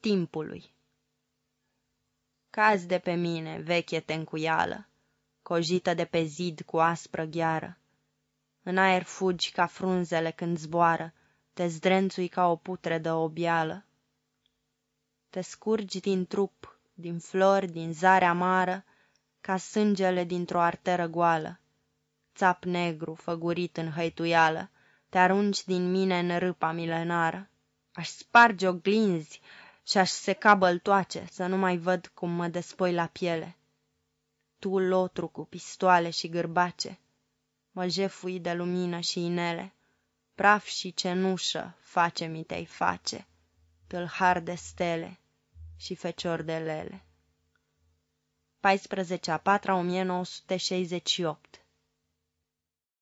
Timpului Cazi de pe mine, veche tencuială, Cojită de pe zid cu aspră gheară. În aer fugi ca frunzele când zboară, Te zdrențui ca o putredă obială. Te scurgi din trup, din flori, din zare amară, Ca sângele dintr-o arteră goală. Țap negru, făgurit în hăituială, Te arunci din mine în râpa milenară. Aș sparge oglinzi și-aș seca băltoace, Să nu mai văd cum mă despoi la piele. Tu, lotru cu pistoale și gârbace, Mă jefui de lumină și inele, Praf și cenușă face-mi te-ai face, Tâlhar de stele și fecior de lele. 14 a 4 1968